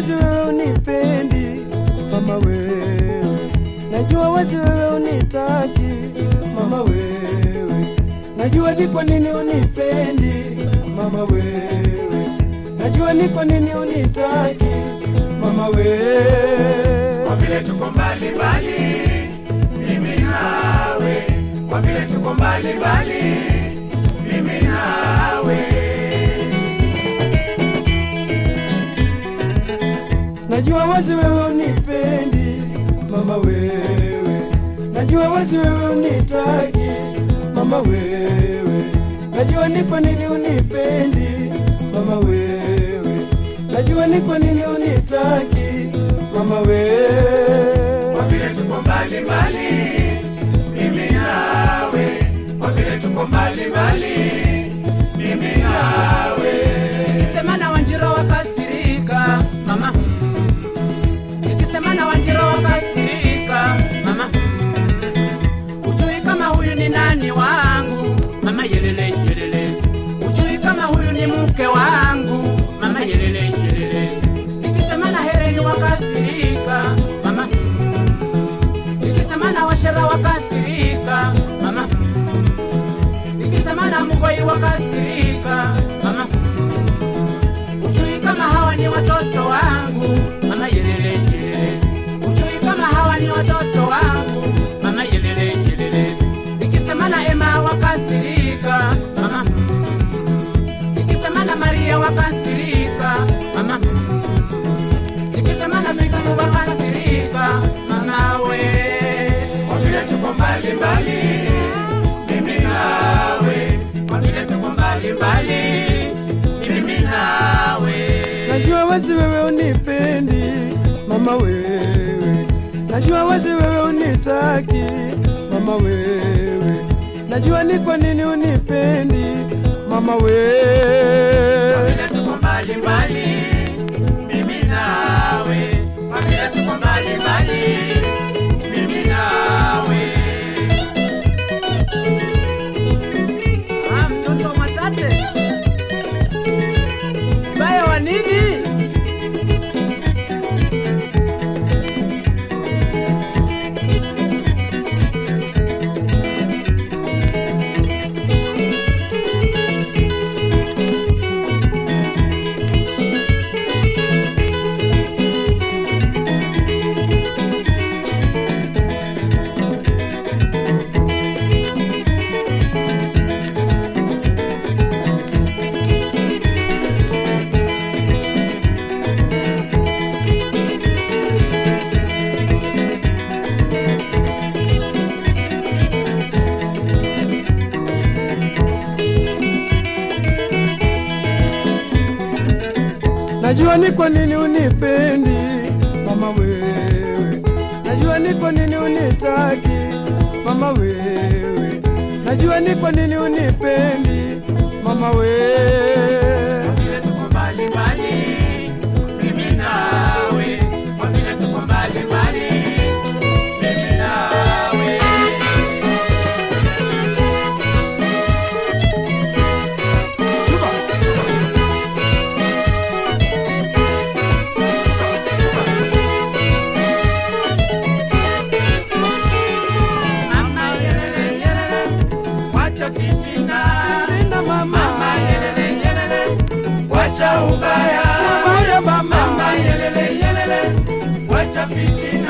wazi wewe unipendi mama wewe, najua wazi wewe unitaki mama wewe, najua ni kwa nini unipendi mama wewe, najua ni kwa nini unitaki mama wewe. Kwa vile tuko mbali mbali, mimi nawe, kwa vile tuko mbali mbali, mimi nawe. Najua wazi wewe unipendi mama wewe, najua wazi wewe unitaki mama wewe, najua ni kwa nini unipendi mama wewe, najua ni kwa nini unitaki mama wewe. Kwa vile tuko mbali mbali, mimi nawe, kwa vile tuko mbali mbali, mimi nawe. Wakasirika. Mama, nikisema na Mugoi wakasirika mama wewe, najua wazi wewe unitaki mama wewe, najua ni kwa nini unipendi mama wewe. Najua ni kwa nini unipendi mama wewe, najua ni kwa nini unitaki mama wewe, najua ni kwa nini unipendi mama wewe. Wacha fitina. Sina mama, Mama yelele yelele, wacha ubaya. Ubaya, mama. Mama yelele yelele, wacha fitina.